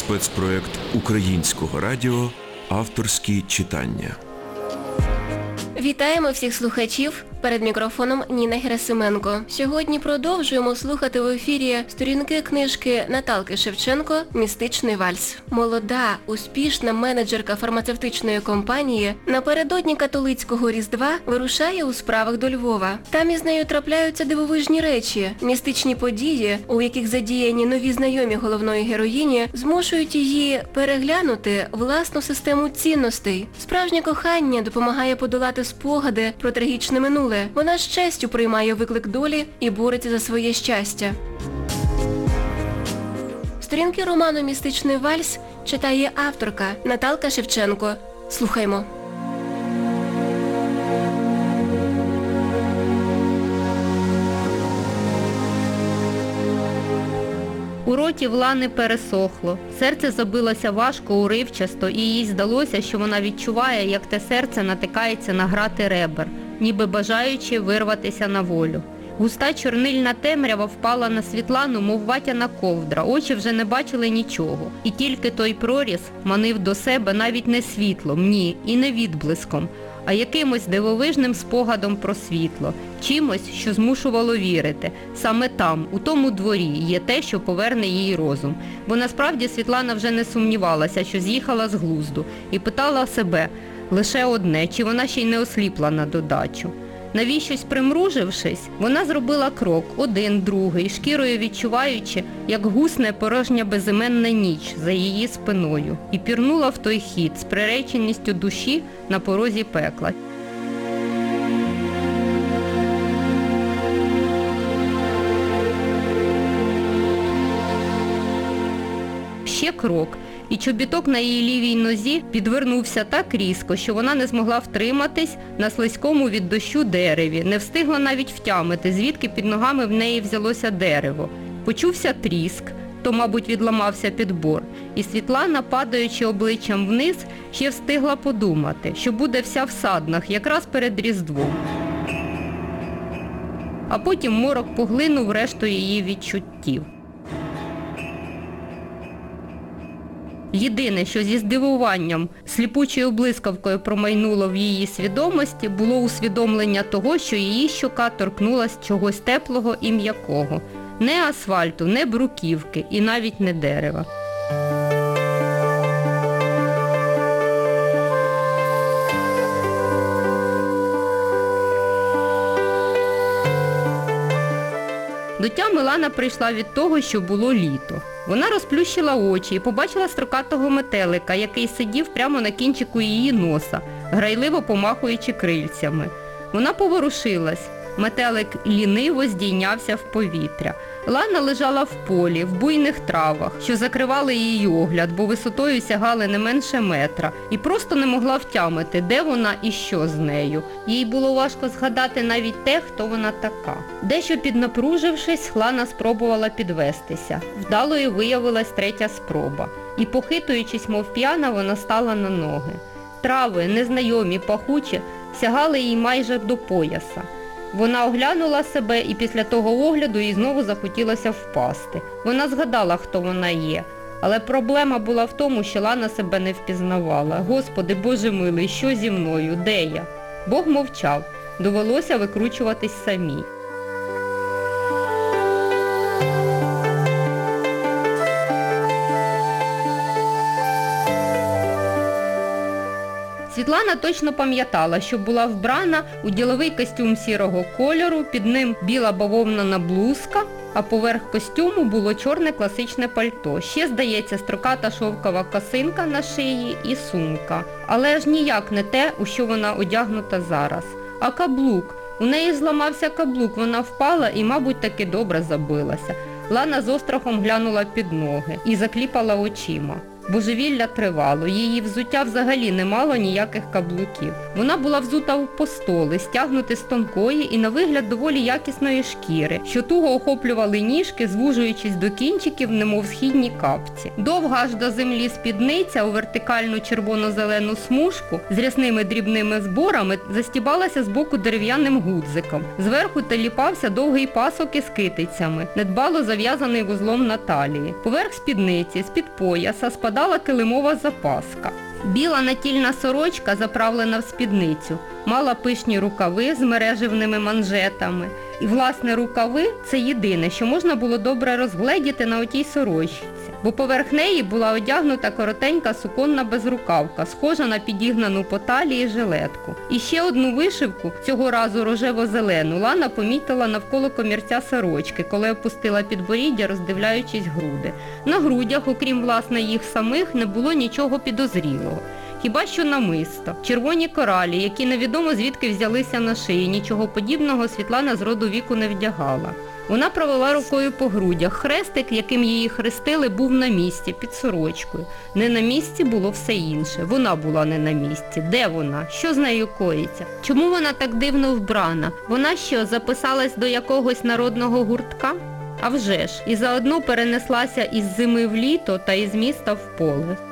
спецпроект Українського радіо Авторські читання. Вітаємо всіх слухачів. Перед мікрофоном Ніна Герасименко. Сьогодні продовжуємо слухати в ефірі сторінки книжки Наталки Шевченко «Містичний вальс». Молода, успішна менеджерка фармацевтичної компанії напередодні католицького Різдва вирушає у справах до Львова. Там із нею трапляються дивовижні речі, містичні події, у яких задіяні нові знайомі головної героїні, змушують її переглянути власну систему цінностей. Справжнє кохання допомагає подолати спогади про трагічне минуле. Вона з честю приймає виклик долі і бореться за своє щастя. Сторінки роману Містичний вальс читає авторка Наталка Шевченко. Слухаймо. У роті в Лани пересохло. Серце забилося важко, уривчасто, і їй здалося, що вона відчуває, як те серце натикається на грати ребер, ніби бажаючи вирватися на волю. Густа чорнильна темрява впала на Світлану, мов ватяна ковдра, очі вже не бачили нічого. І тільки той проріз манив до себе навіть не світлом, ні, і не відблиском, а якимось дивовижним спогадом про світло, чимось, що змушувало вірити. Саме там, у тому дворі, є те, що поверне їй розум. Бо насправді Світлана вже не сумнівалася, що з'їхала з глузду, і питала себе лише одне, чи вона ще й не осліпла на додачу. Навіщось примружившись, вона зробила крок, один, другий, шкірою відчуваючи, як гусне порожня безіменна ніч за її спиною, і пірнула в той хід з приреченістю душі на порозі пекла. Ще крок, і чобіток на її лівій нозі підвернувся так різко, що вона не змогла втриматись на слизькому від дощу дереві, не встигла навіть втямити, звідки під ногами в неї взялося дерево. Почувся тріск, то, мабуть, відламався підбор, і Світлана, падаючи обличчям вниз, ще встигла подумати, що буде вся в саднах, якраз перед Різдвом. А потім морок поглинув решту її відчуттів. Єдине, що зі здивуванням, сліпучою блискавкою промайнуло в її свідомості, було усвідомлення того, що її щока торкнулась чогось теплого і м'якого. Не асфальту, не бруківки і навіть не дерева. До тями Лана прийшла від того, що було літо. Вона розплющила очі і побачила строкатого метелика, який сидів прямо на кінчику її носа, грайливо помахуючи крильцями. Вона поворушилась. Метелик ліниво здійнявся в повітря. Лана лежала в полі, в буйних травах, що закривали її огляд, бо висотою сягали не менше метра, і просто не могла втямити, де вона і що з нею. Їй було важко згадати навіть те, хто вона така. Дещо піднапружившись, Лана спробувала підвестися. Вдалою виявилась третя спроба. І похитуючись, мов п'яна, вона стала на ноги. Трави, незнайомі, пахучі, сягали їй майже до пояса. Вона оглянула себе і після того огляду їй знову захотілося впасти. Вона згадала, хто вона є. Але проблема була в тому, що Лана себе не впізнавала. Господи, Боже милий, що зі мною? Де я? Бог мовчав. Довелося викручуватись самій. Світлана точно пам'ятала, що була вбрана у діловий костюм сірого кольору, під ним біла бавовнана блузка, а поверх костюму було чорне класичне пальто. Ще, здається, строката шовкова косинка на шиї і сумка. Але ж ніяк не те, у що вона одягнута зараз. А каблук. У неї зламався каблук, вона впала і, мабуть, таки добре забилася. Лана з острахом глянула під ноги і закліпала очима. Божевілля тривало, її взуття взагалі не мало ніяких каблуків. Вона була взута в постоли, стягнути з тонкої і на вигляд доволі якісної шкіри, що туго охоплювали ніжки, звужуючись до кінчиків, немов східні капці. Довга аж до землі спідниця у вертикальну червоно-зелену смужку з рясними дрібними зборами застібалася з боку дерев'яним гудзиком. Зверху теліпався довгий пасок із китицями, недбало зав'язаний вузлом на талії. Поверх спідниці, з-під пояса спадала килимова запаска. Біла натільна сорочка, заправлена в спідницю, мала пишні рукави з мереживними манжетами. І, власне, рукави – це єдине, що можна було добре розгледіти на отій сорочці, бо поверх неї була одягнута коротенька суконна безрукавка, схожа на підігнану по талії жилетку. І ще одну вишивку, цього разу рожево-зелену, Лана помітила навколо комірця сорочки, коли опустила підборіддя, роздивляючись груди. На грудях, окрім власне їх самих, не було нічого підозрілого. Хіба що намисто, червоні коралі, які невідомо звідки взялися на шиї, нічого подібного Світлана з роду віку не вдягала. Вона провела рукою по грудях. Хрестик, яким її хрестили, був на місці, під сорочкою. Не на місці було все інше. Вона була не на місці. Де вона? Що з нею коїться? Чому вона так дивно вбрана? Вона що, записалась до якогось народного гуртка? А вже ж, і заодно перенеслася із зими в літо та із міста в поле.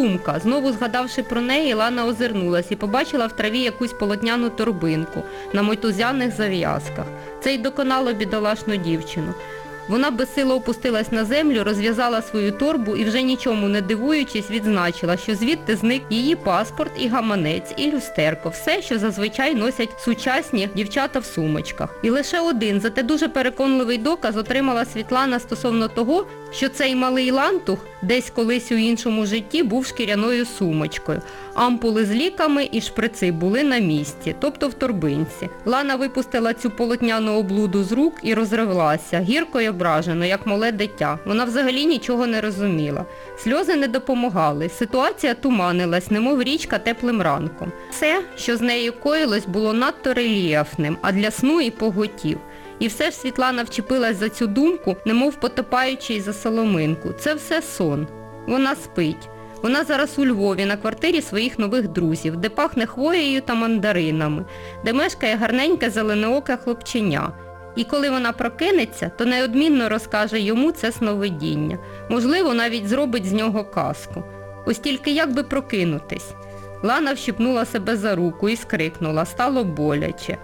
Сумка. Знову згадавши про неї, Лана озирнулась і побачила в траві якусь полотняну торбинку на мотузяних зав'язках. Це й доконало бідолашну дівчину. Вона безсило опустилась на землю, розв'язала свою торбу і вже нічому не дивуючись, відзначила, що звідти зник її паспорт і гаманець, і люстерко, все, що зазвичай носять сучасні дівчата в сумочках. І лише один, зате дуже переконливий доказ отримала Світлана стосовно того, що цей малий лантух десь колись у іншому житті був шкіряною сумочкою. Ампули з ліками і шприци були на місці, тобто в торбинці. Лана випустила цю полотняну облуду з рук і розривлася, гірко й ображено, як мале дитя. Вона взагалі нічого не розуміла. Сльози не допомагали, ситуація туманилась, немов річка теплим ранком. Все, що з нею коїлось, було надто рельєфним, а для сну і поготів. І все ж Світлана вчепилась за цю думку, немов потопаючи за соломинку. Це все сон. Вона спить. Вона зараз у Львові на квартирі своїх нових друзів, де пахне хвоєю та мандаринами, де мешкає гарненьке зеленооке хлопченя. І коли вона прокинеться, то неодмінно розкаже йому це сновидіння. Можливо, навіть зробить з нього казку. Ось тільки як би прокинутись? Лана вщипнула себе за руку і скрикнула, стало боляче.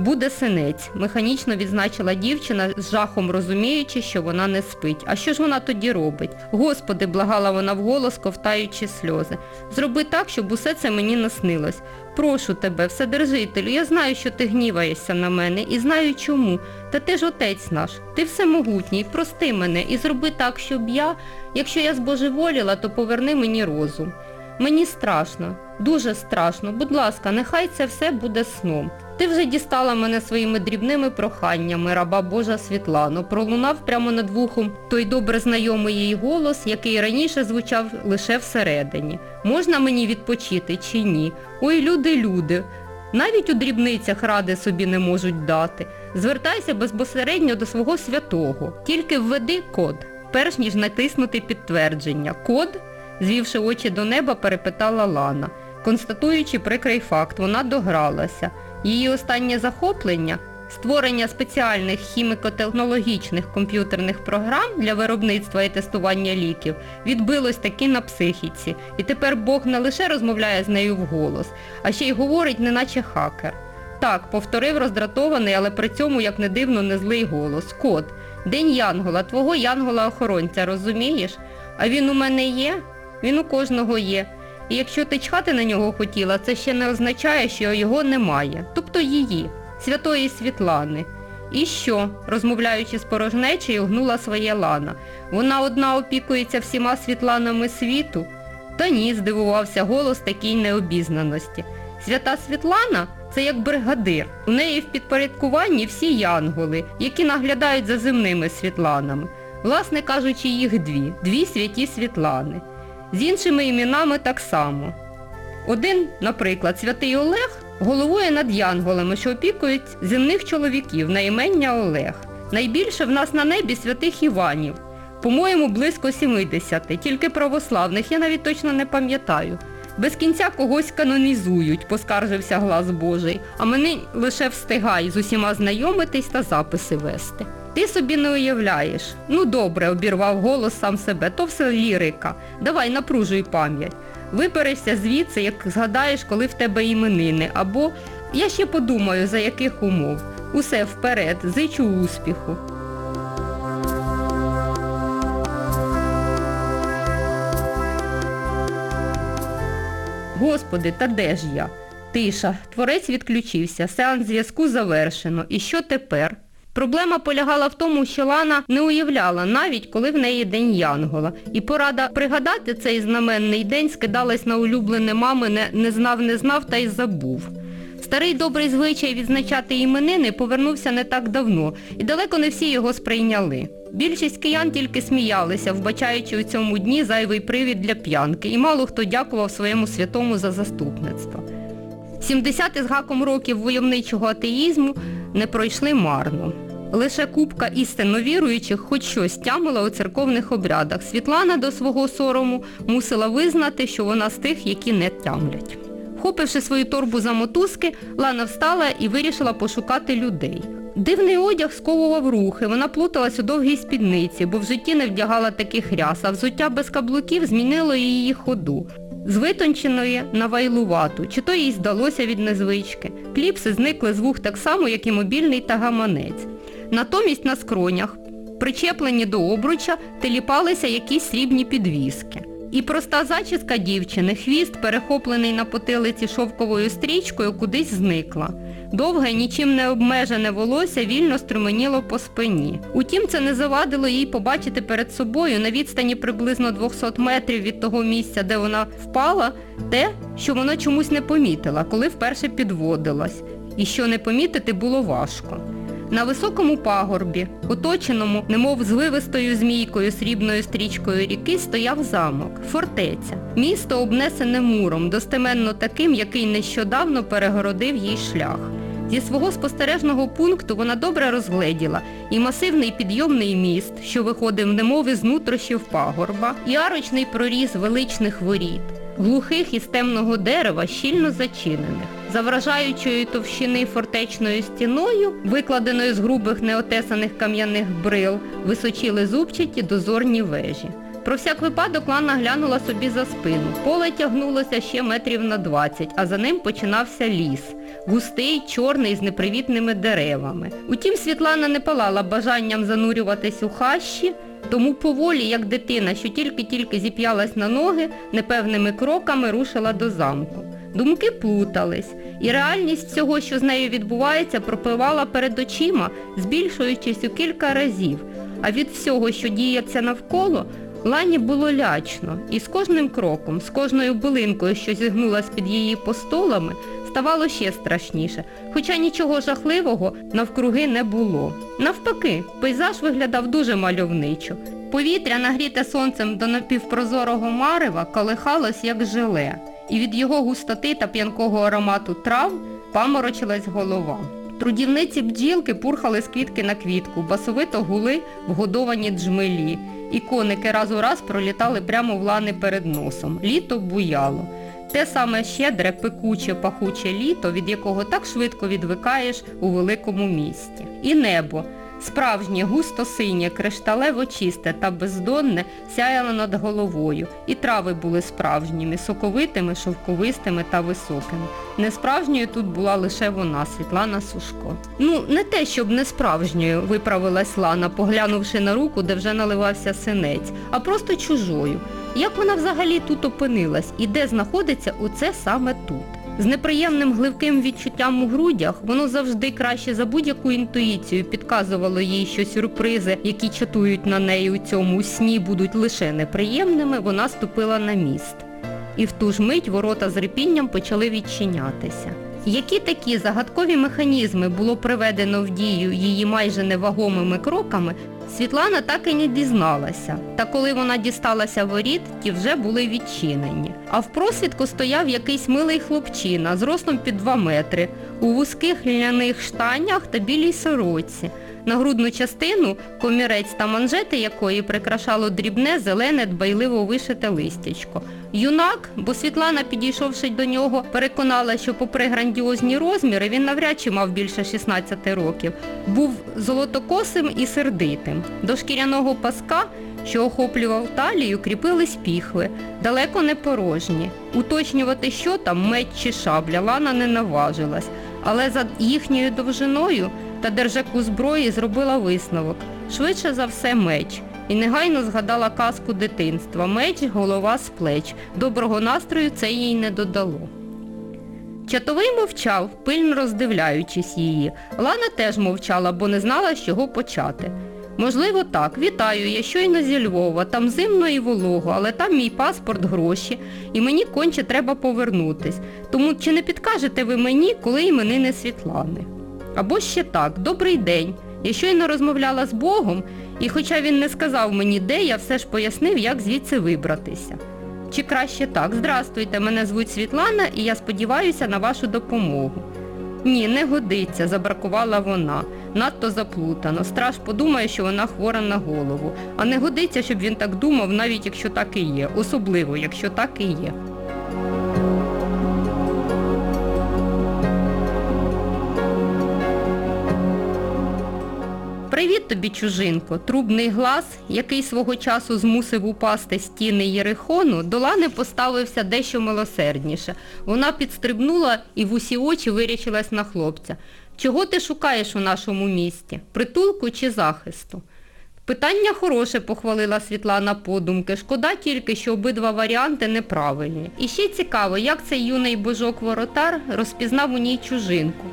Буде синець, механічно відзначила дівчина, з жахом розуміючи, що вона не спить. А що ж вона тоді робить? Господи, благала вона вголос, ковтаючи сльози. Зроби так, щоб усе це мені наснилось. Прошу тебе, Вседержителю, я знаю, що ти гніваєшся на мене і знаю чому. Та ти ж отець наш, ти всемогутній, прости мене і зроби так, щоб я, якщо я збожеволіла, то поверни мені розум. Мені страшно, дуже страшно. Будь ласка, нехай це все буде сном. Ти вже дістала мене своїми дрібними проханнями, раба Божа Світлано. Пролунав прямо над вухом той добре знайомий їй голос, який раніше звучав лише всередині. Можна мені відпочити чи ні? Ой, люди, люди. Навіть у дрібницях ради собі не можуть дати. Звертайся безпосередньо до свого святого. Тільки введи код, перш ніж натиснути підтвердження. Код? Звівши очі до неба, перепитала Лана. Констатуючи прикрий факт, вона догралася. Її останнє захоплення створення спеціальних хіміко-технологічних комп'ютерних програм для виробництва і тестування ліків відбилось таки на психіці. І тепер Бог не лише розмовляє з нею вголос, а ще й говорить неначе хакер. Так, повторив роздратований, але при цьому, як не дивно, не злий голос. Код. День Янгола, твого Янгола-охоронця, розумієш? А він у мене є? Він у кожного є. І якщо ти чхати на нього хотіла, це ще не означає, що його немає. Тобто її, святої Світлани. І що? розмовляючи з порожнечею, гнула своє Лана. Вона одна опікується всіма світланами світу? Та ні, здивувався голос такій необізнаності. Свята Світлана це як бригадир. У неї в підпорядкуванні всі янголи, які наглядають за земними світланами. Власне кажучи, їх дві. Дві святі Світлани. З іншими іменами так само. Один, наприклад, святий Олег головує над янголами, що опікують земних чоловіків на імення Олег. Найбільше в нас на небі святих Іванів. По-моєму, близько 70, тільки православних, я навіть точно не пам'ятаю. Без кінця когось канонізують, поскаржився глас Божий, а мені лише встигай з усіма знайомитись та записи вести. Ти собі не уявляєш. Ну добре, обірвав голос сам себе, то все лірика. Давай напружуй пам'ять. Виберешся звідси, як згадаєш, коли в тебе іменини, або я ще подумаю, за яких умов. Усе вперед, зичу успіху. Господи, та де ж я? Тиша. Творець відключився, сеанс зв'язку завершено. І що тепер? Проблема полягала в тому, що Лана не уявляла, навіть коли в неї День Янгола. І порада пригадати цей знаменний день скидалась на улюблене мамине «не знав, не знав та й забув». Старий добрий звичай відзначати іменини повернувся не так давно, і далеко не всі його сприйняли. Більшість киян тільки сміялися, вбачаючи у цьому дні зайвий привід для п'янки, і мало хто дякував своєму святому за заступництво. 70 із гаком років войовничого атеїзму не пройшли марно. Лише купка істинно віруючих хоч щось тямила у церковних обрядах. Світлана до свого сорому мусила визнати, що вона з тих, які не тямлять. Вхопивши свою торбу за мотузки, Лана встала і вирішила пошукати людей. Дивний одяг сковував рухи, вона плуталась у довгій спідниці, бо в житті не вдягала таких ряс, а взуття без каблуків змінило її ходу. З витонченої на вайлувату, чи то їй здалося від незвички. Кліпси зникли з вух так само, як і мобільний та гаманець. Натомість на скронях, причеплені до обруча, теліпалися якісь срібні підвіски. І проста зачіска дівчини, хвіст, перехоплений на потилиці шовковою стрічкою, кудись зникла. Довге, нічим не обмежене волосся вільно струменіло по спині. Утім, це не завадило їй побачити перед собою на відстані приблизно 200 метрів від того місця, де вона впала, те, що вона чомусь не помітила, коли вперше підводилась. І що не помітити було важко. На високому пагорбі, оточеному, немов звивистою змійкою срібною стрічкою ріки, стояв замок, фортеця. Місто обнесене муром, достеменно таким, який нещодавно перегородив їй шлях. Зі свого спостережного пункту вона добре розгледіла і масивний підйомний міст, що виходив немов із нутрощів пагорба, і арочний проріз величних воріт, глухих із темного дерева, щільно зачинених. За вражаючою товщини фортечною стіною, викладеною з грубих неотесаних кам'яних брил, височили зубчаті дозорні вежі. Про всяк випадок Лана глянула собі за спину. Поле тягнулося ще метрів на 20, а за ним починався ліс. Густий, чорний, з непривітними деревами. Утім, Світлана не палала бажанням занурюватись у хащі, тому поволі, як дитина, що тільки-тільки зіп'ялась на ноги, непевними кроками рушила до замку. Думки плутались, і реальність всього, що з нею відбувається, пропливала перед очима, збільшуючись у кілька разів. А від всього, що діється навколо, Лані було лячно, і з кожним кроком, з кожною билинкою, що зігнулась під її постолами, ставало ще страшніше, хоча нічого жахливого навкруги не було. Навпаки, пейзаж виглядав дуже мальовничо. Повітря, нагріте сонцем до напівпрозорого марева, колихалось як желе, і від його густоти та п'янкого аромату трав паморочилась голова. Трудівниці бджілки пурхали з квітки на квітку, басовито гули вгодовані джмелі, і коники раз у раз пролітали прямо в лани перед носом. Літо буяло. Те саме щедре, пекуче, пахуче літо, від якого так швидко відвикаєш у великому місті. І небо. Справжнє, густо синє, кришталево чисте та бездонне сяяло над головою. І трави були справжніми, соковитими, шовковистими та високими. Несправжньою тут була лише вона, Світлана Сушко. Ну, не те, щоб не справжньою, виправилась Лана, поглянувши на руку, де вже наливався синець, а просто чужою. Як вона взагалі тут опинилась і де знаходиться оце саме тут? З неприємним гливким відчуттям у грудях воно завжди краще за будь-яку інтуїцію підказувало їй, що сюрпризи, які чатують на неї у цьому сні, будуть лише неприємними, вона ступила на міст. І в ту ж мить ворота з рипінням почали відчинятися. Які такі загадкові механізми було приведено в дію її майже невагомими кроками, Світлана так і не дізналася. Та коли вона дісталася воріт, ті вже були відчинені. А в просвідку стояв якийсь милий хлопчина з ростом під 2 метри, у вузьких ляних штанях та білій сорочці. Нагрудну частину, комірець та манжети якої прикрашало дрібне, зелене, дбайливо вишите листячко. Юнак, бо Світлана, підійшовши до нього, переконала, що попри грандіозні розміри, він навряд чи мав більше 16 років, був золотокосим і сердитим. До шкіряного паска, що охоплював талію, кріпились піхви, далеко не порожні. Уточнювати, що там, меч чи шабля, Лана не наважилась, але за їхньою довжиною та держаку зброї зробила висновок. Швидше за все меч. І негайно згадала казку дитинства. Меч, голова з плеч. Доброго настрою це їй не додало. Чатовий мовчав, пильно роздивляючись її. Лана теж мовчала, бо не знала, з чого почати. Можливо, так. Вітаю, я щойно зі Львова, там зимно і волого, але там мій паспорт, гроші, і мені конче треба повернутись. Тому чи не підкажете ви мені, коли іменини Світлани? Або ще так, добрий день. Я щойно розмовляла з Богом, і хоча він не сказав мені де, я все ж пояснив, як звідси вибратися. Чи краще так, здрастуйте, мене звуть Світлана, і я сподіваюся на вашу допомогу. Ні, не годиться, забракувала вона. Надто заплутано. Страж подумає, що вона хвора на голову. А не годиться, щоб він так думав, навіть якщо так і є. Особливо, якщо так і є. Привіт тобі, чужинко. Трубний глас, який свого часу змусив упасти стіни Єрихону, до Лани поставився дещо милосердніше. Вона підстрибнула і в усі очі вирячилась на хлопця. Чого ти шукаєш у нашому місті? Притулку чи захисту? Питання хороше, похвалила Світлана подумки. Шкода тільки, що обидва варіанти неправильні. І ще цікаво, як цей юний божок-воротар розпізнав у ній чужинку.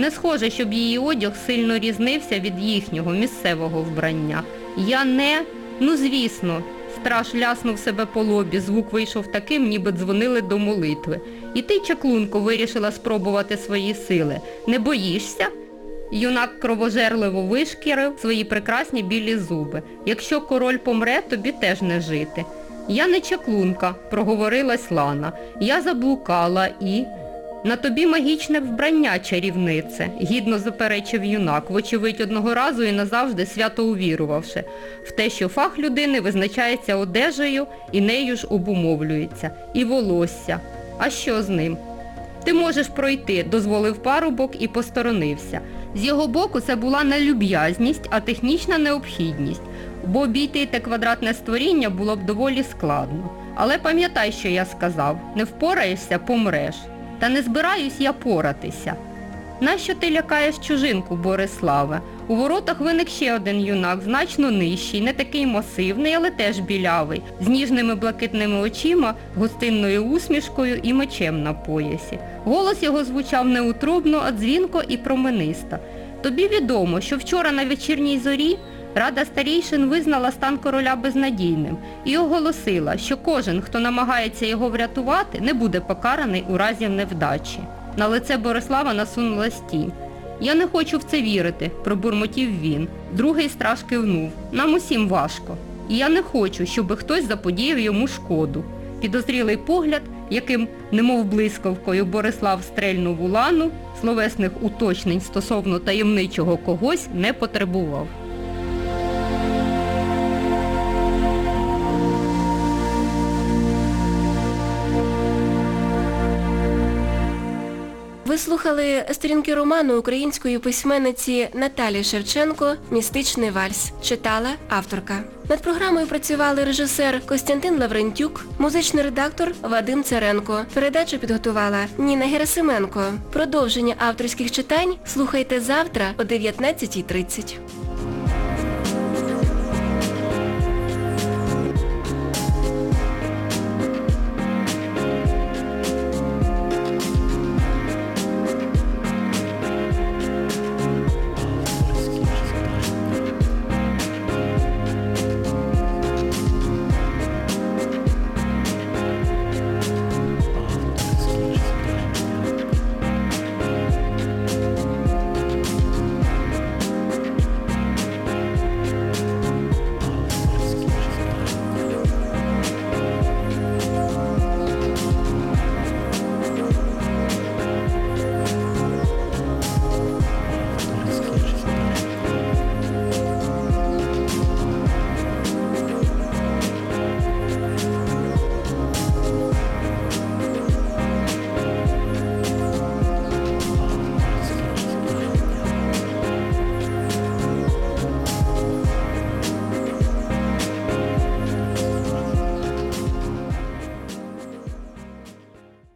Не схоже, щоб її одяг сильно різнився від їхнього місцевого вбрання. Я не... Ну звісно, страж ляснув себе по лобі, звук вийшов таким, ніби дзвонили до молитви. І ти, чаклунко, вирішила спробувати свої сили. Не боїшся? Юнак кровожерливо вишкірив свої прекрасні білі зуби. Якщо король помре, тобі теж не жити. Я не чаклунка, проговорилась Лана. Я заблукала і... На тобі магічне вбрання, чарівнице, гідно заперечив юнак, вочевидь одного разу і назавжди свято увірувавши в те, що фах людини визначається одежею і нею ж обумовлюється. І волосся. А що з ним? Ти можеш пройти, дозволив парубок і посторонився. З його боку це була не люб'язність, а технічна необхідність, бо обійти те квадратне створіння було б доволі складно. Але пам'ятай, що я сказав, не впораєшся, помреш. Та не збираюсь я поратися. Нащо ти лякаєш чужинку, Бориславе? У воротах виник ще один юнак, значно нижчий, не такий масивний, але теж білявий, з ніжними блакитними очима, гостинною усмішкою і мечем на поясі. Голос його звучав не утробно, а дзвінко і променисто. Тобі відомо, що вчора на вечірній зорі Рада старійшин визнала стан короля безнадійним і оголосила, що кожен, хто намагається його врятувати, не буде покараний у разі невдачі. На лице Борислава насунулась тінь. Я не хочу в це вірити, пробурмотів він. Другий страж кивнув. Нам усім важко. І я не хочу, щоб хтось заподіяв йому шкоду. Підозрілий погляд, яким, немов блискавкою, Борислав стрельнув лану, словесних уточнень стосовно таємничого когось не потребував. Слухали сторінки роману української письменниці Наталі Шевченко «Містичний вальс». Читала авторка. Над програмою працювали режисер Костянтин Лаврентюк, музичний редактор Вадим Царенко. Передачу підготувала Ніна Герасименко. Продовження авторських читань слухайте завтра о 19.30.